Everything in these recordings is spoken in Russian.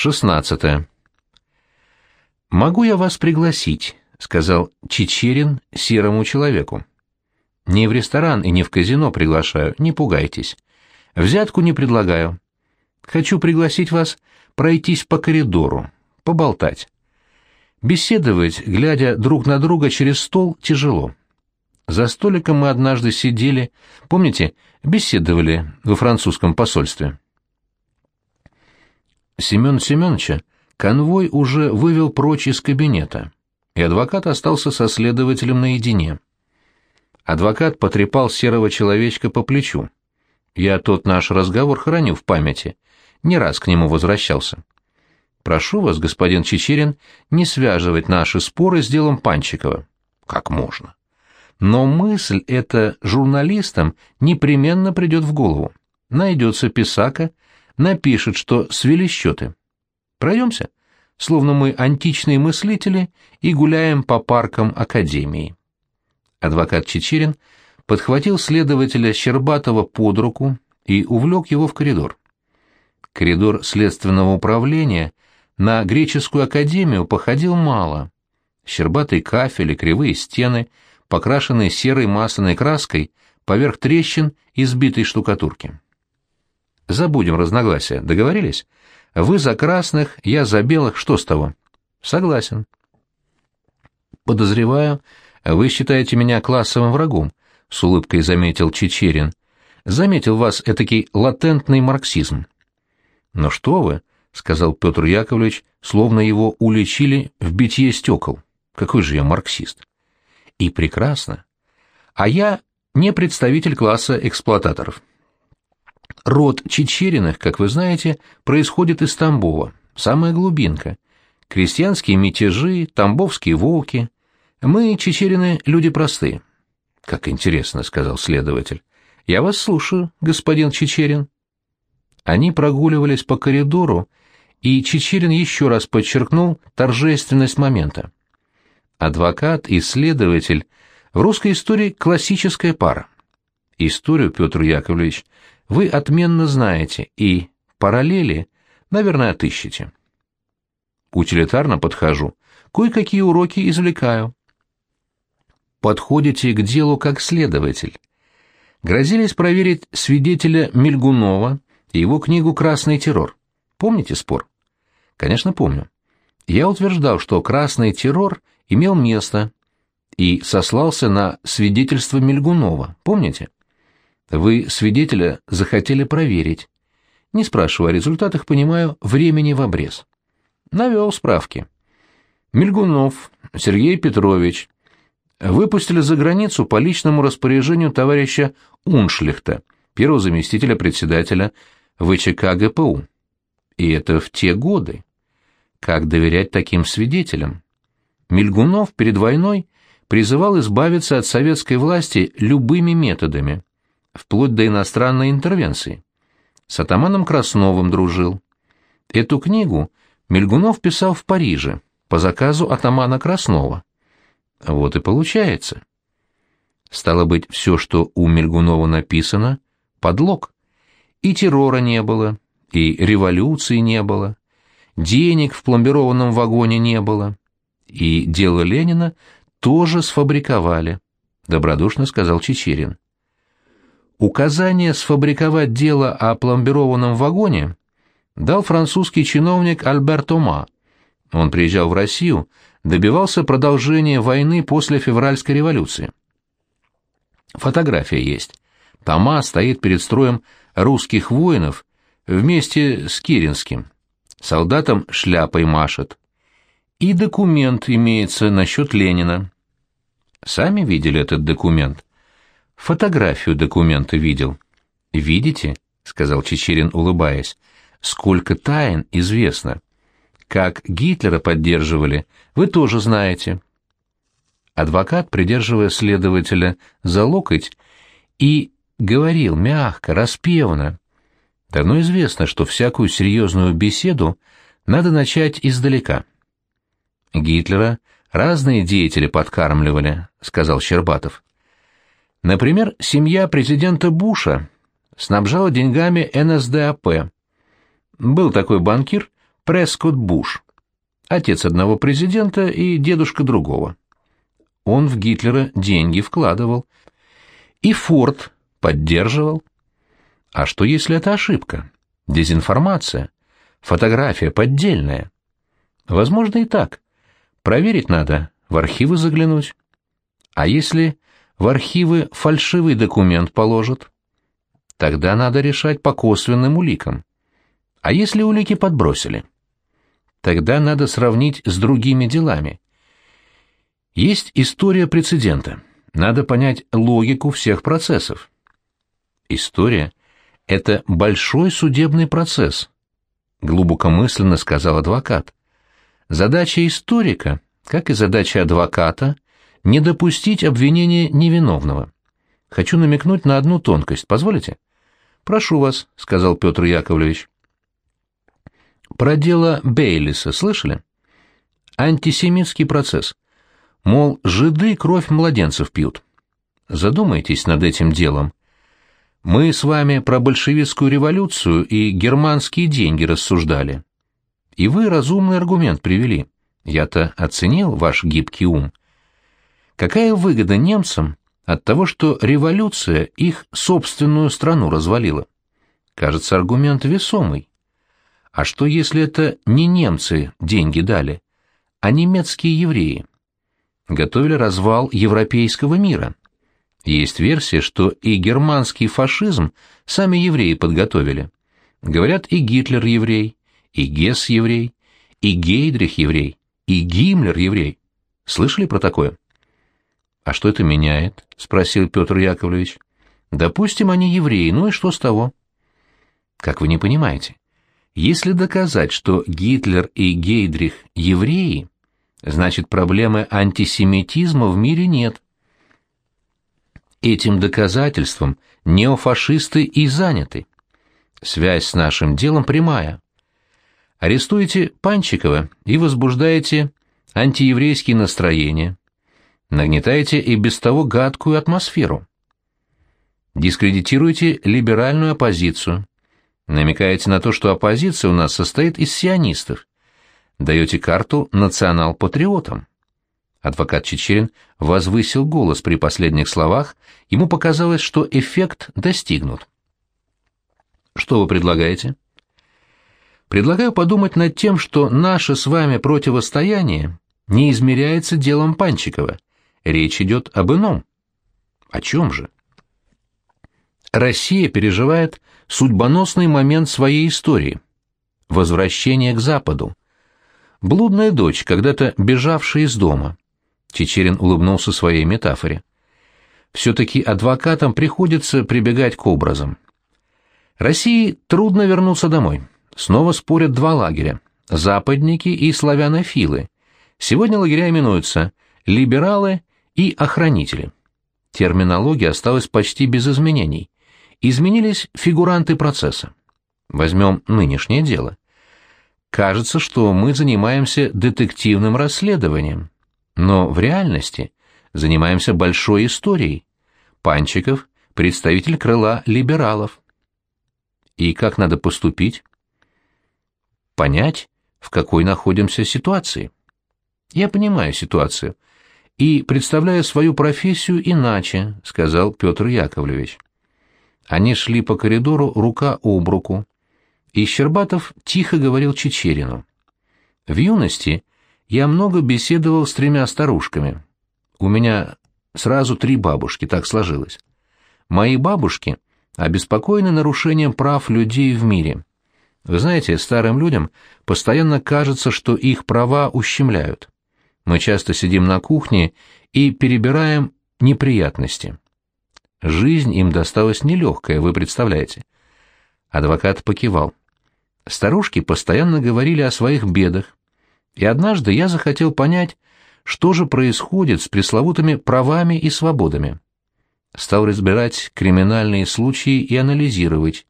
16. «Могу я вас пригласить?» — сказал Чичерин серому человеку. «Не в ресторан и не в казино приглашаю, не пугайтесь. Взятку не предлагаю. Хочу пригласить вас пройтись по коридору, поболтать. Беседовать, глядя друг на друга через стол, тяжело. За столиком мы однажды сидели, помните, беседовали во французском посольстве. Семен Семеновича конвой уже вывел прочь из кабинета, и адвокат остался со следователем наедине. Адвокат потрепал серого человечка по плечу. Я тот наш разговор храню в памяти, не раз к нему возвращался. Прошу вас, господин Чечерин, не связывать наши споры с делом Панчикова. Как можно? Но мысль эта журналистам непременно придет в голову. Найдется писака, напишет, что свели счеты. Пройдемся, словно мы античные мыслители и гуляем по паркам Академии. Адвокат Чечерин подхватил следователя Щербатова под руку и увлек его в коридор. Коридор следственного управления на греческую академию походил мало. Щербатый кафель и кривые стены, покрашенные серой масляной краской поверх трещин и сбитой штукатурки. Забудем разногласия, договорились? Вы за красных, я за белых, что с того? Согласен. Подозреваю, вы считаете меня классовым врагом, с улыбкой заметил Чечерин. Заметил вас этакий латентный марксизм. Но что вы, сказал Петр Яковлевич, словно его уличили в битье стекол. Какой же я марксист. И прекрасно. А я не представитель класса эксплуататоров. Род Чечериных, как вы знаете, происходит из Тамбова, самая глубинка. Крестьянские мятежи, тамбовские волки. Мы, Чечерины, люди простые. Как интересно, сказал следователь. Я вас слушаю, господин Чечерин. Они прогуливались по коридору, и Чечерин еще раз подчеркнул торжественность момента. Адвокат и следователь в русской истории классическая пара. Историю, Петр Яковлевич, вы отменно знаете и параллели, наверное, отыщете. Утилитарно подхожу, кое-какие уроки извлекаю. Подходите к делу как следователь. Грозились проверить свидетеля Мельгунова и его книгу «Красный террор». Помните спор? Конечно, помню. Я утверждал, что красный террор имел место и сослался на свидетельство Мельгунова. Помните? Вы свидетеля захотели проверить. Не спрашивая о результатах, понимаю, времени в обрез. Навел справки. Мельгунов Сергей Петрович выпустили за границу по личному распоряжению товарища Уншлихта, первого заместителя председателя ВЧК ГПУ. И это в те годы. Как доверять таким свидетелям? Мельгунов перед войной призывал избавиться от советской власти любыми методами – вплоть до иностранной интервенции. С атаманом Красновым дружил. Эту книгу Мельгунов писал в Париже по заказу атамана Краснова. Вот и получается. Стало быть, все, что у Мельгунова написано, подлог. И террора не было, и революции не было, денег в пломбированном вагоне не было, и дело Ленина тоже сфабриковали, добродушно сказал Чечерин. Указание сфабриковать дело о пломбированном вагоне дал французский чиновник Альбер Тома. Он приезжал в Россию, добивался продолжения войны после февральской революции. Фотография есть. Тома стоит перед строем русских воинов вместе с Киринским. Солдатам шляпой машет. И документ имеется насчет Ленина. Сами видели этот документ? Фотографию документа видел. Видите, сказал Чечерин, улыбаясь, сколько тайн известно. Как Гитлера поддерживали, вы тоже знаете. Адвокат, придерживая следователя за локоть, и говорил мягко, распевно. Давно известно, что всякую серьезную беседу надо начать издалека. Гитлера разные деятели подкармливали, сказал Щербатов. Например, семья президента Буша снабжала деньгами НСДАП. Был такой банкир, Прескотт Буш, отец одного президента и дедушка другого. Он в Гитлера деньги вкладывал. И Форд поддерживал. А что если это ошибка? Дезинформация? Фотография поддельная? Возможно и так. Проверить надо, в архивы заглянуть. А если в архивы фальшивый документ положат? Тогда надо решать по косвенным уликам. А если улики подбросили? Тогда надо сравнить с другими делами. Есть история прецедента. Надо понять логику всех процессов. История — это большой судебный процесс, глубокомысленно сказал адвокат. Задача историка, как и задача адвоката, не допустить обвинения невиновного. Хочу намекнуть на одну тонкость, позволите? Прошу вас, сказал Петр Яковлевич. Про дело Бейлиса слышали? Антисемитский процесс. Мол, жиды кровь младенцев пьют. Задумайтесь над этим делом. Мы с вами про большевистскую революцию и германские деньги рассуждали. И вы разумный аргумент привели. Я-то оценил ваш гибкий ум. Какая выгода немцам от того, что революция их собственную страну развалила? Кажется, аргумент весомый. А что, если это не немцы деньги дали, а немецкие евреи? Готовили развал европейского мира. Есть версия, что и германский фашизм сами евреи подготовили. Говорят, и Гитлер еврей, и Гесс еврей, и Гейдрих еврей, и Гиммлер еврей. Слышали про такое? А что это меняет? спросил Петр Яковлевич. Допустим, они евреи, ну и что с того? Как вы не понимаете? Если доказать, что Гитлер и Гейдрих евреи, значит проблемы антисемитизма в мире нет. Этим доказательством неофашисты и заняты. Связь с нашим делом прямая. Арестуете Панчикова и возбуждаете антиеврейские настроения, нагнетаете и без того гадкую атмосферу. Дискредитируете либеральную оппозицию, намекаете на то, что оппозиция у нас состоит из сионистов, даете карту национал-патриотам. Адвокат Чечерин возвысил голос при последних словах, ему показалось, что эффект достигнут. Что вы предлагаете? Предлагаю подумать над тем, что наше с вами противостояние не измеряется делом Панчикова. Речь идет об ином. О чем же? Россия переживает судьбоносный момент своей истории — возвращение к Западу. Блудная дочь, когда-то бежавшая из дома. Чечерин улыбнулся своей метафоре. Все-таки адвокатам приходится прибегать к образам. России трудно вернуться домой. Снова спорят два лагеря — западники и славянофилы. Сегодня лагеря именуются либералы и охранители. Терминология осталась почти без изменений. Изменились фигуранты процесса. Возьмем нынешнее дело. Кажется, что мы занимаемся детективным расследованием, но в реальности занимаемся большой историей. Панчиков – представитель крыла либералов. И как надо поступить? Понять, в какой находимся ситуации. Я понимаю ситуацию и представляю свою профессию иначе, сказал Петр Яковлевич. Они шли по коридору рука об руку, и Щербатов тихо говорил Чечерину. В юности я много беседовал с тремя старушками. У меня сразу три бабушки, так сложилось. Мои бабушки обеспокоены нарушением прав людей в мире. Вы знаете, старым людям постоянно кажется, что их права ущемляют. Мы часто сидим на кухне и перебираем неприятности. Жизнь им досталась нелегкая, вы представляете. Адвокат покивал. Старушки постоянно говорили о своих бедах, и однажды я захотел понять, что же происходит с пресловутыми правами и свободами. Стал разбирать криминальные случаи и анализировать.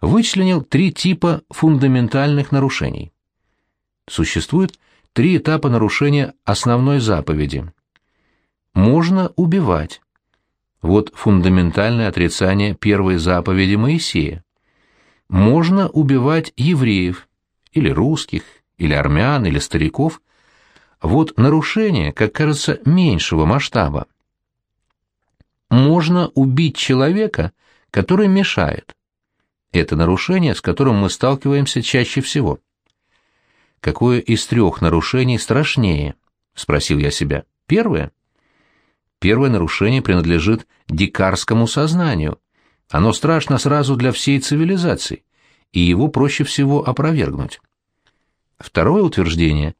Вычленил три типа фундаментальных нарушений. Существует три этапа нарушения основной заповеди. Можно убивать. Вот фундаментальное отрицание первой заповеди Моисея можно убивать евреев, или русских, или армян, или стариков. Вот нарушение, как кажется, меньшего масштаба. Можно убить человека, который мешает. Это нарушение, с которым мы сталкиваемся чаще всего. Какое из трех нарушений страшнее? Спросил я себя. Первое? Первое нарушение принадлежит дикарскому сознанию. Оно страшно сразу для всей цивилизации, и его проще всего опровергнуть. Второе утверждение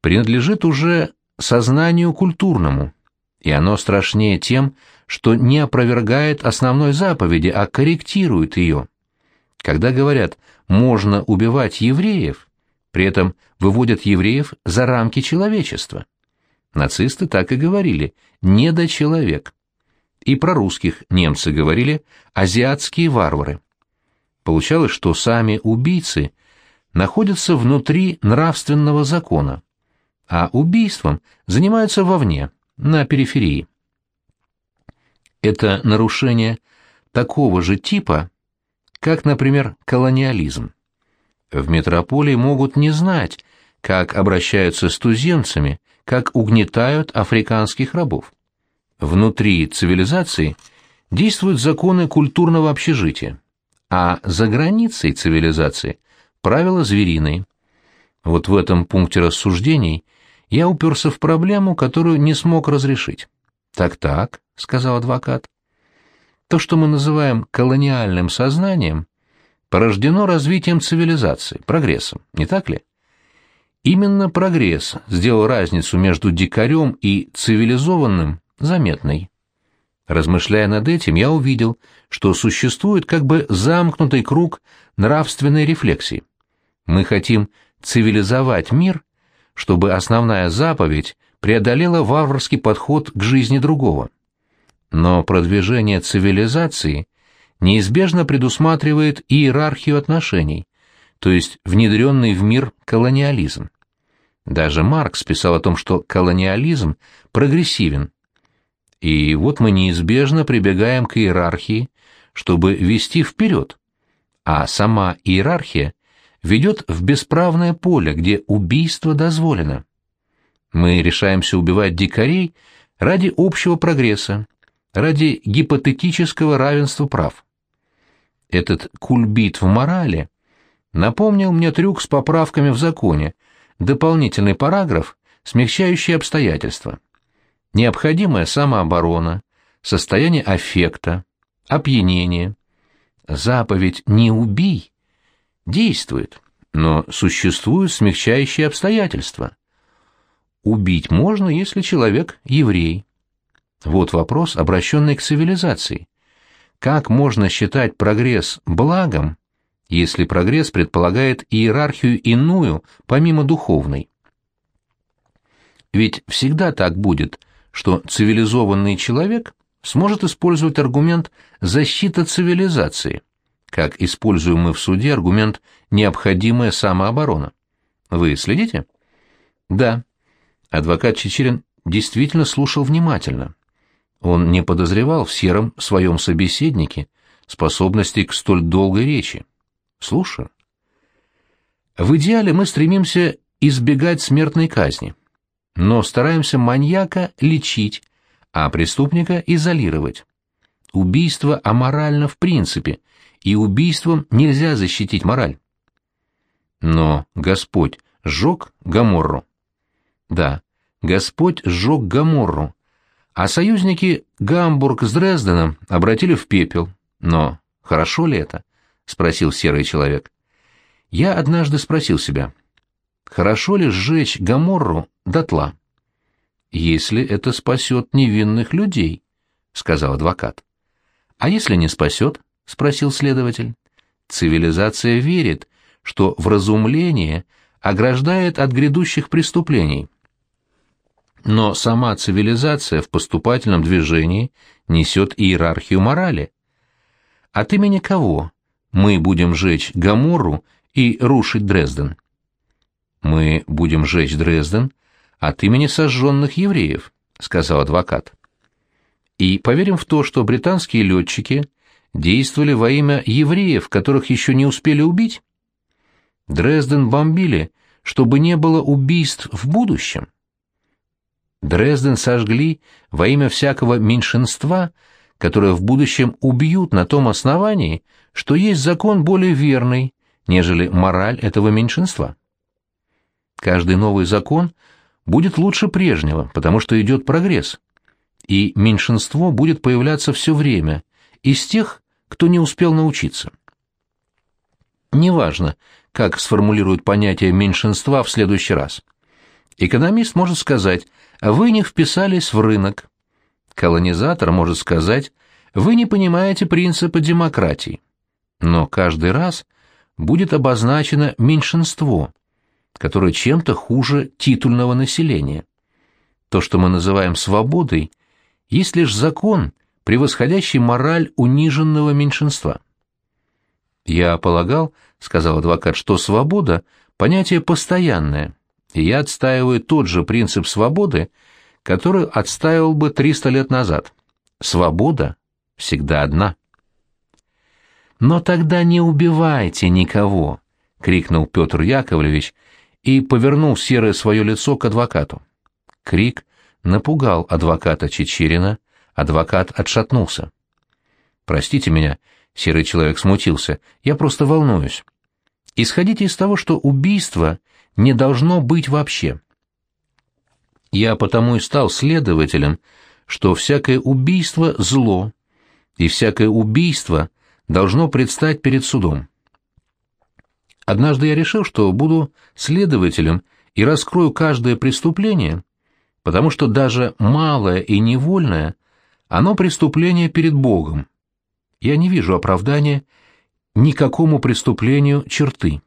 принадлежит уже сознанию культурному, и оно страшнее тем, что не опровергает основной заповеди, а корректирует ее. Когда говорят «можно убивать евреев», при этом выводят евреев за рамки человечества. Нацисты так и говорили «недочеловек». И про русских немцы говорили «азиатские варвары». Получалось, что сами убийцы находятся внутри нравственного закона, а убийством занимаются вовне, на периферии. Это нарушение такого же типа, как, например, колониализм. В метрополии могут не знать, как обращаются с туземцами, как угнетают африканских рабов. Внутри цивилизации действуют законы культурного общежития, а за границей цивилизации – правила звериные. Вот в этом пункте рассуждений я уперся в проблему, которую не смог разрешить. «Так-так», — сказал адвокат, — «то, что мы называем колониальным сознанием, порождено развитием цивилизации, прогрессом, не так ли? Именно прогресс сделал разницу между дикарем и цивилизованным заметной. Размышляя над этим, я увидел, что существует как бы замкнутый круг нравственной рефлексии. Мы хотим цивилизовать мир, чтобы основная заповедь преодолела варварский подход к жизни другого. Но продвижение цивилизации неизбежно предусматривает иерархию отношений, то есть внедренный в мир колониализм. Даже Маркс писал о том, что колониализм прогрессивен. И вот мы неизбежно прибегаем к иерархии, чтобы вести вперед, а сама иерархия ведет в бесправное поле, где убийство дозволено. Мы решаемся убивать дикарей ради общего прогресса, ради гипотетического равенства прав. Этот кульбит в морали напомнил мне трюк с поправками в законе, дополнительный параграф, смягчающий обстоятельства. Необходимая самооборона, состояние аффекта, опьянение. Заповедь «не убий» действует, но существуют смягчающие обстоятельства. Убить можно, если человек еврей. Вот вопрос, обращенный к цивилизации. Как можно считать прогресс благом, если прогресс предполагает иерархию иную, помимо духовной? Ведь всегда так будет, что цивилизованный человек сможет использовать аргумент «защита цивилизации», как используем мы в суде аргумент «необходимая самооборона». Вы следите? Да. Адвокат Чечерин действительно слушал внимательно. Он не подозревал в сером своем собеседнике способности к столь долгой речи. Слушаю. В идеале мы стремимся избегать смертной казни, но стараемся маньяка лечить, а преступника изолировать. Убийство аморально в принципе, и убийством нельзя защитить мораль. Но Господь сжег Гаморру. Да, Господь сжег Гаморру, а союзники Гамбург с Дрезденом обратили в пепел. Но хорошо ли это? — спросил серый человек. Я однажды спросил себя, хорошо ли сжечь Гаморру дотла? Если это спасет невинных людей, — сказал адвокат. А если не спасет? — спросил следователь. Цивилизация верит, что вразумление ограждает от грядущих преступлений. Но сама цивилизация в поступательном движении несет иерархию морали. От имени кого мы будем жечь Гаморру и рушить Дрезден? Мы будем жечь Дрезден от имени сожженных евреев, сказал адвокат. И поверим в то, что британские летчики действовали во имя евреев, которых еще не успели убить? Дрезден бомбили, чтобы не было убийств в будущем. Дрезден сожгли во имя всякого меньшинства, которое в будущем убьют на том основании, что есть закон более верный, нежели мораль этого меньшинства. Каждый новый закон будет лучше прежнего, потому что идет прогресс, и меньшинство будет появляться все время из тех, кто не успел научиться. Неважно, как сформулируют понятие меньшинства в следующий раз. Экономист может сказать «вы не вписались в рынок». Колонизатор может сказать «вы не понимаете принципа демократии». Но каждый раз будет обозначено меньшинство, которое чем-то хуже титульного населения. То, что мы называем свободой, есть лишь закон, превосходящий мораль униженного меньшинства. «Я полагал, — сказал адвокат, — что свобода — понятие постоянное, и я отстаиваю тот же принцип свободы, который отстаивал бы 300 лет назад. Свобода всегда одна». «Но тогда не убивайте никого!» — крикнул Петр Яковлевич и повернул серое свое лицо к адвокату. Крик напугал адвоката Чечерина, адвокат отшатнулся. «Простите меня», — серый человек смутился, — «я просто волнуюсь. Исходите из того, что убийство не должно быть вообще. Я потому и стал следователем, что всякое убийство — зло, и всякое убийство должно предстать перед судом. Однажды я решил, что буду следователем и раскрою каждое преступление, потому что даже малое и невольное, оно преступление перед Богом. Я не вижу оправдания никакому преступлению черты.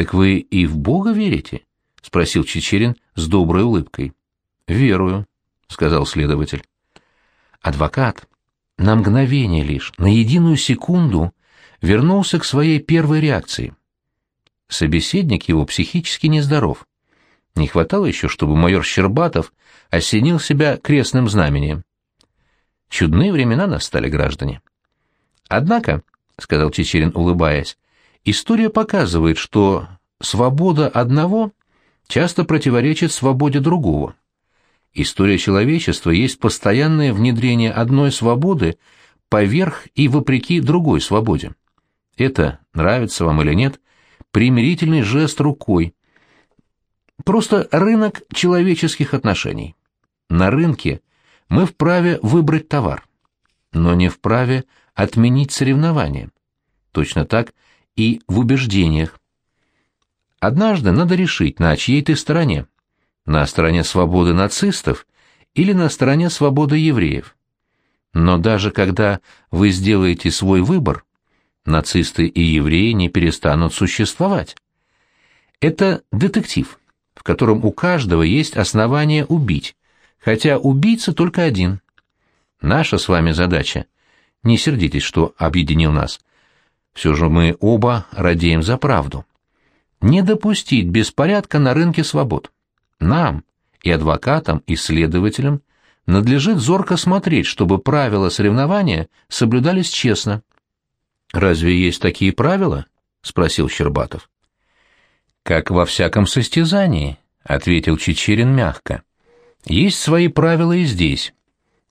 «Так вы и в Бога верите?» — спросил Чечерин с доброй улыбкой. «Верую», — сказал следователь. Адвокат на мгновение лишь, на единую секунду вернулся к своей первой реакции. Собеседник его психически нездоров. Не хватало еще, чтобы майор Щербатов осенил себя крестным знамением. Чудные времена настали, граждане. Однако, — сказал Чечерин, улыбаясь, — история показывает, что свобода одного часто противоречит свободе другого. История человечества есть постоянное внедрение одной свободы поверх и вопреки другой свободе. Это, нравится вам или нет, примирительный жест рукой. Просто рынок человеческих отношений. На рынке мы вправе выбрать товар, но не вправе отменить соревнования. Точно так и в убеждениях. Однажды надо решить, на чьей ты стороне на стороне свободы нацистов или на стороне свободы евреев. Но даже когда вы сделаете свой выбор, нацисты и евреи не перестанут существовать. Это детектив, в котором у каждого есть основание убить, хотя убийца только один. Наша с вами задача, не сердитесь, что объединил нас, все же мы оба радеем за правду, не допустить беспорядка на рынке свобод. Нам, и адвокатам, и следователям, надлежит зорко смотреть, чтобы правила соревнования соблюдались честно. «Разве есть такие правила?» — спросил Щербатов. «Как во всяком состязании», — ответил Чечерин мягко. «Есть свои правила и здесь.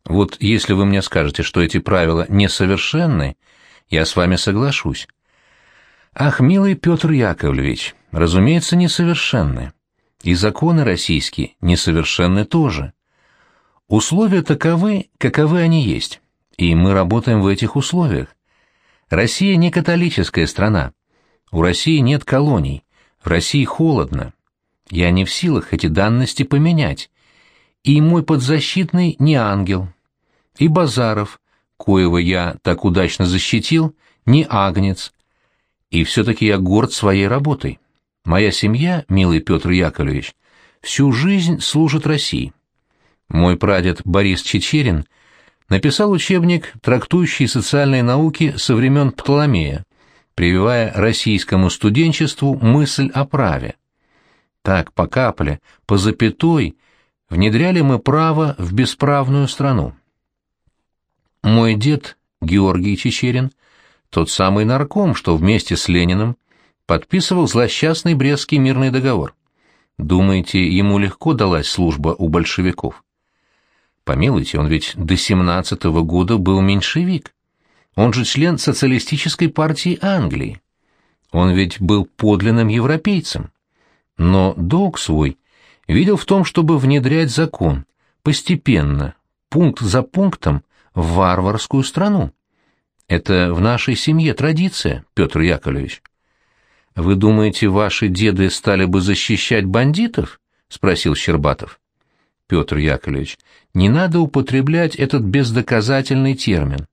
Вот если вы мне скажете, что эти правила несовершенны, я с вами соглашусь». «Ах, милый Петр Яковлевич, разумеется, несовершенны и законы российские несовершенны тоже. Условия таковы, каковы они есть, и мы работаем в этих условиях. Россия не католическая страна. У России нет колоний. В России холодно. Я не в силах эти данности поменять. И мой подзащитный не ангел. И Базаров, коего я так удачно защитил, не агнец. И все-таки я горд своей работой. Моя семья, милый Петр Яковлевич, всю жизнь служит России. Мой прадед Борис Чечерин написал учебник, трактующий социальные науки со времен Птоломея, прививая российскому студенчеству мысль о праве. Так, по капле, по запятой, внедряли мы право в бесправную страну. Мой дед, Георгий Чечерин, тот самый нарком, что вместе с Лениным подписывал злосчастный Брестский мирный договор. Думаете, ему легко далась служба у большевиков? Помилуйте, он ведь до семнадцатого года был меньшевик. Он же член социалистической партии Англии. Он ведь был подлинным европейцем. Но долг свой видел в том, чтобы внедрять закон, постепенно, пункт за пунктом, в варварскую страну. Это в нашей семье традиция, Петр Яковлевич. Вы думаете, ваши деды стали бы защищать бандитов? спросил Щербатов. Петр Яковлевич, не надо употреблять этот бездоказательный термин.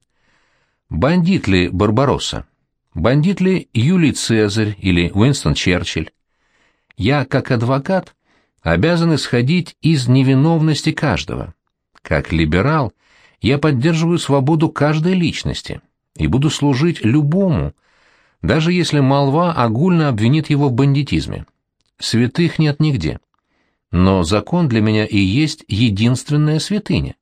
Бандит ли Барбаросса? Бандит ли Юлий Цезарь или Уинстон Черчилль? Я, как адвокат, обязан исходить из невиновности каждого. Как либерал, я поддерживаю свободу каждой личности и буду служить любому, даже если молва огульно обвинит его в бандитизме. Святых нет нигде. Но закон для меня и есть единственная святыня.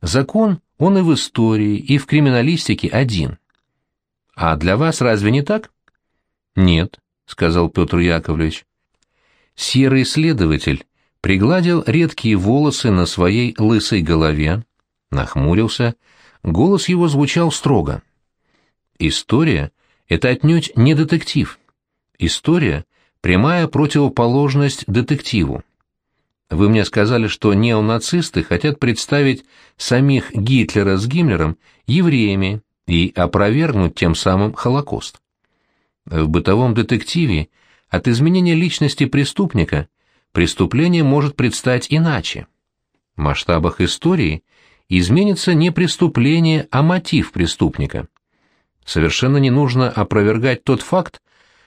Закон, он и в истории, и в криминалистике один. А для вас разве не так? Нет, сказал Петр Яковлевич. Серый следователь пригладил редкие волосы на своей лысой голове, нахмурился, голос его звучал строго. История — это отнюдь не детектив. История — прямая противоположность детективу. Вы мне сказали, что неонацисты хотят представить самих Гитлера с Гиммлером евреями и опровергнуть тем самым Холокост. В бытовом детективе от изменения личности преступника преступление может предстать иначе. В масштабах истории изменится не преступление, а мотив преступника совершенно не нужно опровергать тот факт,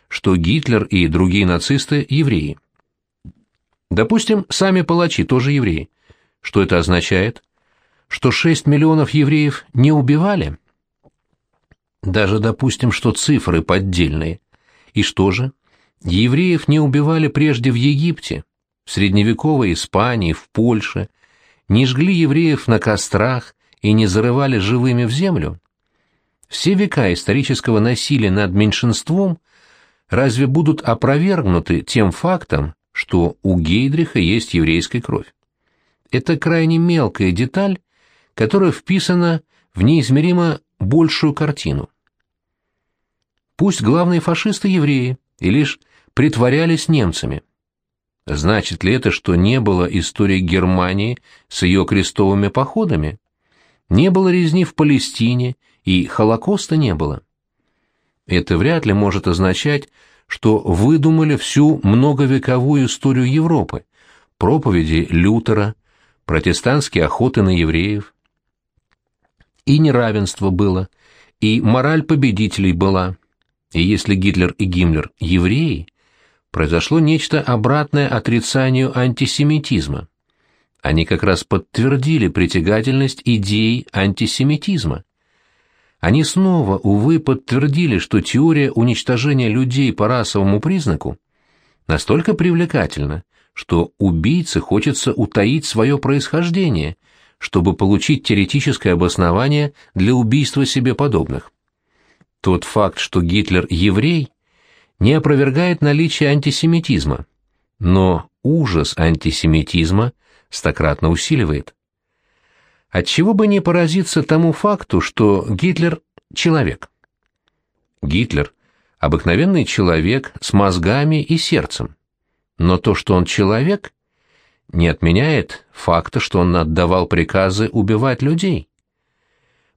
что Гитлер и другие нацисты – евреи. Допустим, сами палачи тоже евреи. Что это означает? Что 6 миллионов евреев не убивали? Даже допустим, что цифры поддельные. И что же? Евреев не убивали прежде в Египте, в средневековой Испании, в Польше, не жгли евреев на кострах и не зарывали живыми в землю? все века исторического насилия над меньшинством разве будут опровергнуты тем фактом, что у Гейдриха есть еврейская кровь? Это крайне мелкая деталь, которая вписана в неизмеримо большую картину. Пусть главные фашисты евреи и лишь притворялись немцами. Значит ли это, что не было истории Германии с ее крестовыми походами? Не было резни в Палестине и Холокоста не было. Это вряд ли может означать, что выдумали всю многовековую историю Европы, проповеди Лютера, протестантские охоты на евреев. И неравенство было, и мораль победителей была. И если Гитлер и Гиммлер – евреи, произошло нечто обратное отрицанию антисемитизма. Они как раз подтвердили притягательность идей антисемитизма. Они снова, увы, подтвердили, что теория уничтожения людей по расовому признаку настолько привлекательна, что убийце хочется утаить свое происхождение, чтобы получить теоретическое обоснование для убийства себе подобных. Тот факт, что Гитлер еврей, не опровергает наличие антисемитизма, но ужас антисемитизма стократно усиливает. Отчего бы не поразиться тому факту, что Гитлер — человек? Гитлер — обыкновенный человек с мозгами и сердцем. Но то, что он человек, не отменяет факта, что он отдавал приказы убивать людей.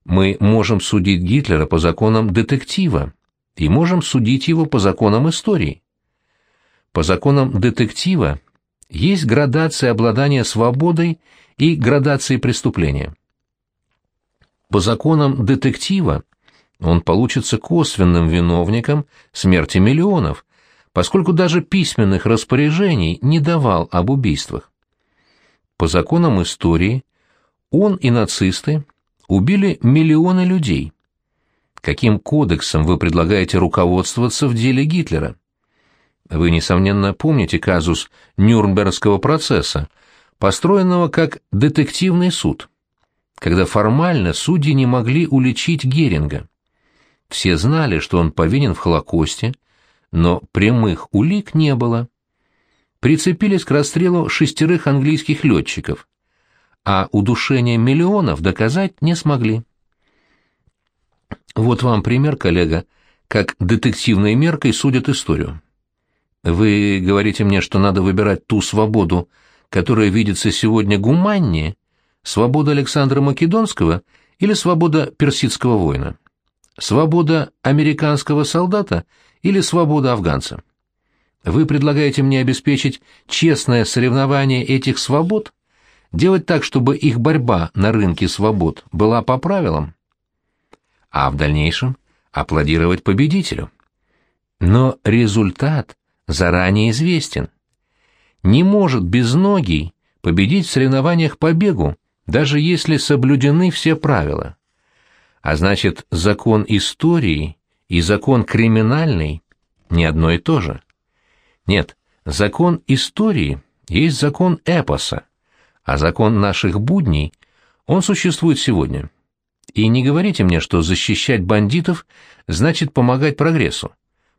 Мы можем судить Гитлера по законам детектива и можем судить его по законам истории. По законам детектива есть градация обладания свободой и градации преступления. По законам детектива он получится косвенным виновником смерти миллионов, поскольку даже письменных распоряжений не давал об убийствах. По законам истории он и нацисты убили миллионы людей. Каким кодексом вы предлагаете руководствоваться в деле Гитлера? Вы, несомненно, помните казус Нюрнбергского процесса, построенного как детективный суд, когда формально судьи не могли уличить Геринга. Все знали, что он повинен в Холокосте, но прямых улик не было. Прицепились к расстрелу шестерых английских летчиков, а удушение миллионов доказать не смогли. Вот вам пример, коллега, как детективной меркой судят историю. Вы говорите мне, что надо выбирать ту свободу, которая видится сегодня гуманнее, свобода Александра Македонского или свобода персидского воина? Свобода американского солдата или свобода афганца? Вы предлагаете мне обеспечить честное соревнование этих свобод, делать так, чтобы их борьба на рынке свобод была по правилам, а в дальнейшем аплодировать победителю. Но результат заранее известен. Не может безногий победить в соревнованиях по бегу, даже если соблюдены все правила. А значит, закон истории и закон криминальный не одно и то же. Нет, закон истории есть закон эпоса, а закон наших будней, он существует сегодня. И не говорите мне, что защищать бандитов значит помогать прогрессу,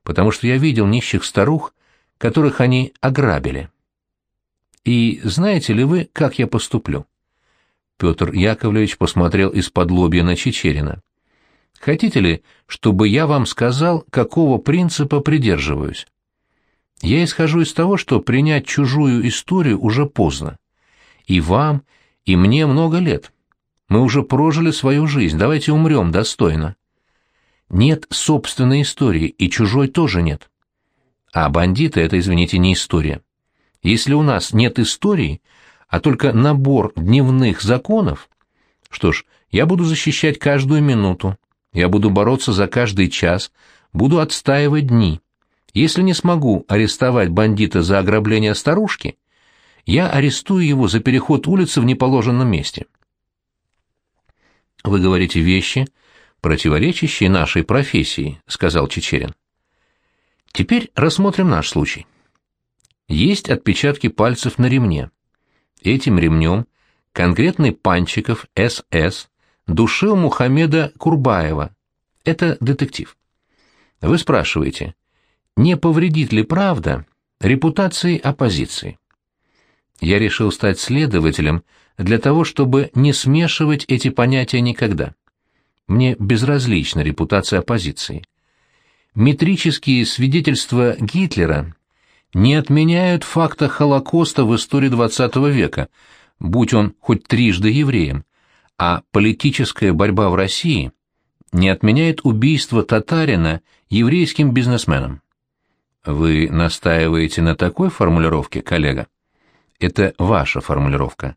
потому что я видел нищих старух, которых они ограбили. И знаете ли вы, как я поступлю? Петр Яковлевич посмотрел из-под лобья на Чечерина. Хотите ли, чтобы я вам сказал, какого принципа придерживаюсь? Я исхожу из того, что принять чужую историю уже поздно. И вам, и мне много лет. Мы уже прожили свою жизнь, давайте умрем достойно. Нет собственной истории, и чужой тоже нет. А бандиты — это, извините, не история. Если у нас нет истории, а только набор дневных законов, что ж, я буду защищать каждую минуту, я буду бороться за каждый час, буду отстаивать дни. Если не смогу арестовать бандита за ограбление старушки, я арестую его за переход улицы в неположенном месте. Вы говорите вещи, противоречащие нашей профессии, сказал Чечерин. Теперь рассмотрим наш случай. Есть отпечатки пальцев на ремне. Этим ремнем конкретный Панчиков СС душил Мухаммеда Курбаева. Это детектив. Вы спрашиваете, не повредит ли правда репутации оппозиции? Я решил стать следователем для того, чтобы не смешивать эти понятия никогда. Мне безразлична репутация оппозиции. Метрические свидетельства Гитлера не отменяют факта Холокоста в истории XX века, будь он хоть трижды евреем, а политическая борьба в России не отменяет убийство татарина еврейским бизнесменом. Вы настаиваете на такой формулировке, коллега? Это ваша формулировка.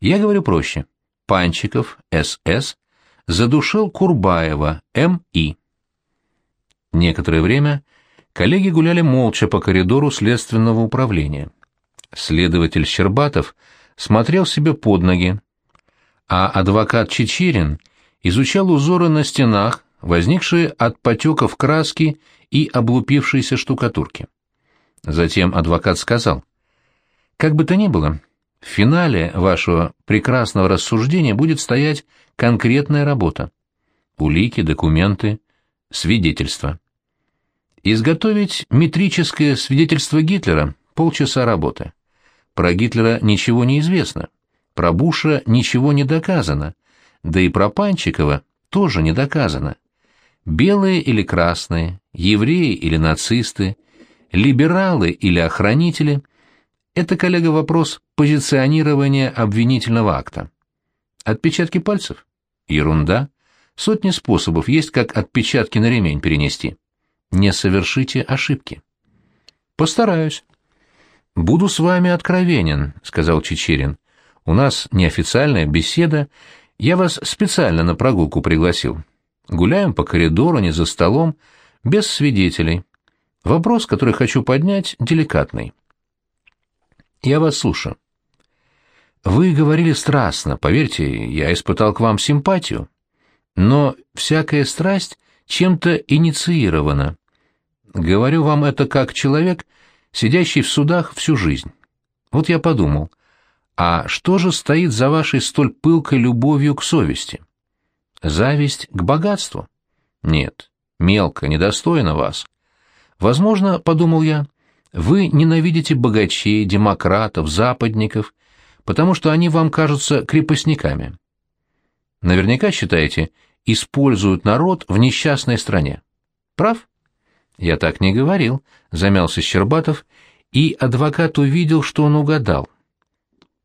Я говорю проще. Панчиков, СС, задушил Курбаева, М.И. Некоторое время коллеги гуляли молча по коридору следственного управления. Следователь Щербатов смотрел себе под ноги, а адвокат Чечерин изучал узоры на стенах, возникшие от потеков краски и облупившейся штукатурки. Затем адвокат сказал, «Как бы то ни было, в финале вашего прекрасного рассуждения будет стоять конкретная работа. Улики, документы, свидетельства. Изготовить метрическое свидетельство Гитлера – полчаса работы. Про Гитлера ничего не известно, про Буша ничего не доказано, да и про Панчикова тоже не доказано. Белые или красные, евреи или нацисты, либералы или охранители – это, коллега, вопрос позиционирования обвинительного акта. Отпечатки пальцев? Ерунда. Сотни способов есть, как отпечатки на ремень перенести. Не совершите ошибки. Постараюсь. Буду с вами откровенен, сказал Чечерин. У нас неофициальная беседа, я вас специально на прогулку пригласил. Гуляем по коридору, не за столом, без свидетелей. Вопрос, который хочу поднять, деликатный. Я вас слушаю. Вы говорили страстно, поверьте, я испытал к вам симпатию. Но всякая страсть чем-то инициирована. Говорю вам это как человек, сидящий в судах всю жизнь. Вот я подумал, а что же стоит за вашей столь пылкой любовью к совести? Зависть к богатству? Нет, мелко, недостойно вас. Возможно, подумал я, вы ненавидите богачей, демократов, западников, потому что они вам кажутся крепостниками. Наверняка считаете, используют народ в несчастной стране. Прав? Я так не говорил, замялся Щербатов, и адвокат увидел, что он угадал.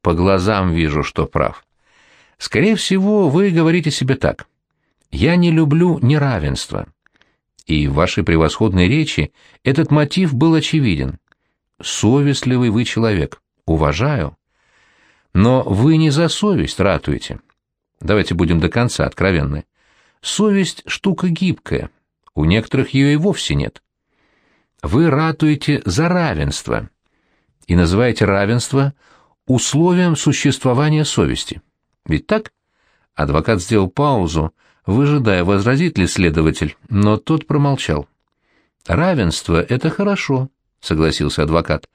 По глазам вижу, что прав. Скорее всего, вы говорите себе так. Я не люблю неравенство. И в вашей превосходной речи этот мотив был очевиден. Совестливый вы человек. Уважаю. Но вы не за совесть ратуете. Давайте будем до конца откровенны. Совесть — штука гибкая. У некоторых ее и вовсе нет. Вы ратуете за равенство и называете равенство условием существования совести. Ведь так? Адвокат сделал паузу, выжидая, возразит ли следователь, но тот промолчал. «Равенство — это хорошо», — согласился адвокат.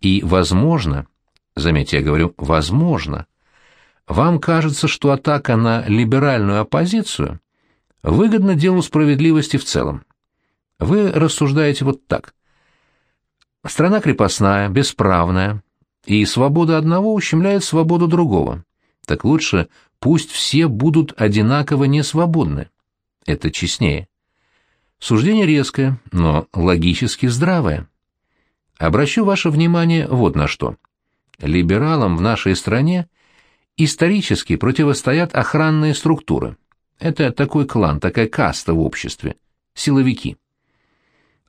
«И возможно, заметьте, я говорю, возможно, вам кажется, что атака на либеральную оппозицию выгодна делу справедливости в целом. Вы рассуждаете вот так. Страна крепостная, бесправная, и свобода одного ущемляет свободу другого. Так лучше пусть все будут одинаково несвободны. Это честнее. Суждение резкое, но логически здравое. Обращу ваше внимание вот на что. Либералам в нашей стране исторически противостоят охранные структуры. Это такой клан, такая каста в обществе. Силовики.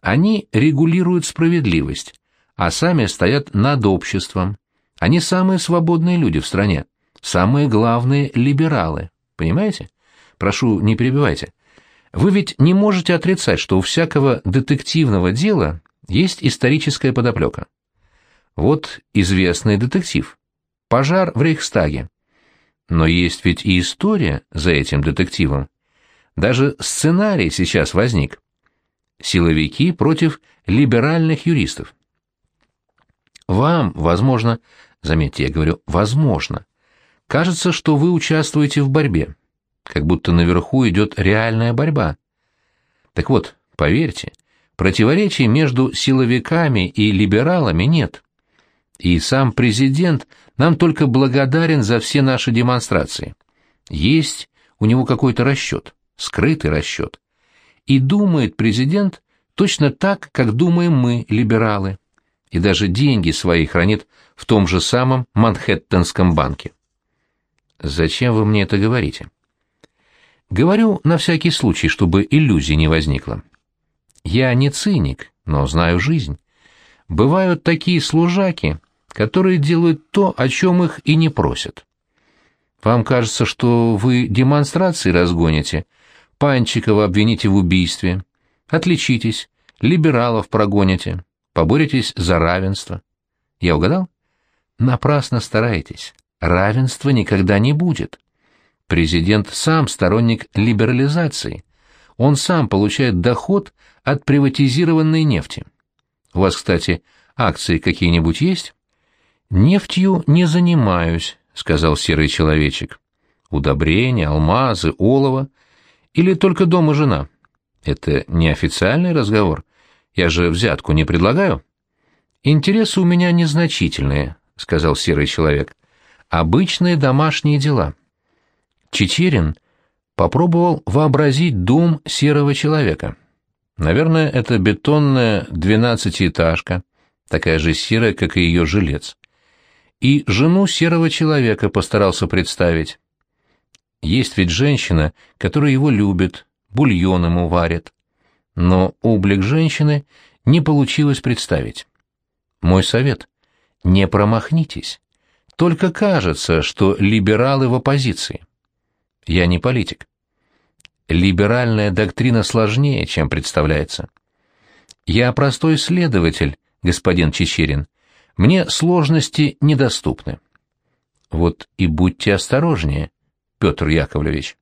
Они регулируют справедливость, а сами стоят над обществом. Они самые свободные люди в стране, самые главные либералы. Понимаете? Прошу, не перебивайте. Вы ведь не можете отрицать, что у всякого детективного дела есть историческая подоплека. Вот известный детектив. Пожар в Рейхстаге. Но есть ведь и история за этим детективом. Даже сценарий сейчас возник силовики против либеральных юристов. Вам, возможно, заметьте, я говорю «возможно», кажется, что вы участвуете в борьбе, как будто наверху идет реальная борьба. Так вот, поверьте, противоречий между силовиками и либералами нет. И сам президент нам только благодарен за все наши демонстрации. Есть у него какой-то расчет, скрытый расчет и думает президент точно так, как думаем мы, либералы, и даже деньги свои хранит в том же самом Манхэттенском банке. Зачем вы мне это говорите? Говорю на всякий случай, чтобы иллюзий не возникло. Я не циник, но знаю жизнь. Бывают такие служаки, которые делают то, о чем их и не просят. Вам кажется, что вы демонстрации разгоните — Панчикова обвините в убийстве. Отличитесь, либералов прогоните, поборетесь за равенство. Я угадал? Напрасно стараетесь. Равенства никогда не будет. Президент сам сторонник либерализации. Он сам получает доход от приватизированной нефти. У вас, кстати, акции какие-нибудь есть? Нефтью не занимаюсь, сказал серый человечек. Удобрения, алмазы, олово или только дома жена? Это неофициальный разговор. Я же взятку не предлагаю. Интересы у меня незначительные, сказал серый человек. Обычные домашние дела. Чечерин попробовал вообразить дом серого человека. Наверное, это бетонная двенадцатиэтажка, такая же серая, как и ее жилец. И жену серого человека постарался представить. Есть ведь женщина, которая его любит, бульон ему варит. Но облик женщины не получилось представить. Мой совет — не промахнитесь. Только кажется, что либералы в оппозиции. Я не политик. Либеральная доктрина сложнее, чем представляется. Я простой следователь, господин Чечерин. Мне сложности недоступны. Вот и будьте осторожнее, Петр Яковлевич.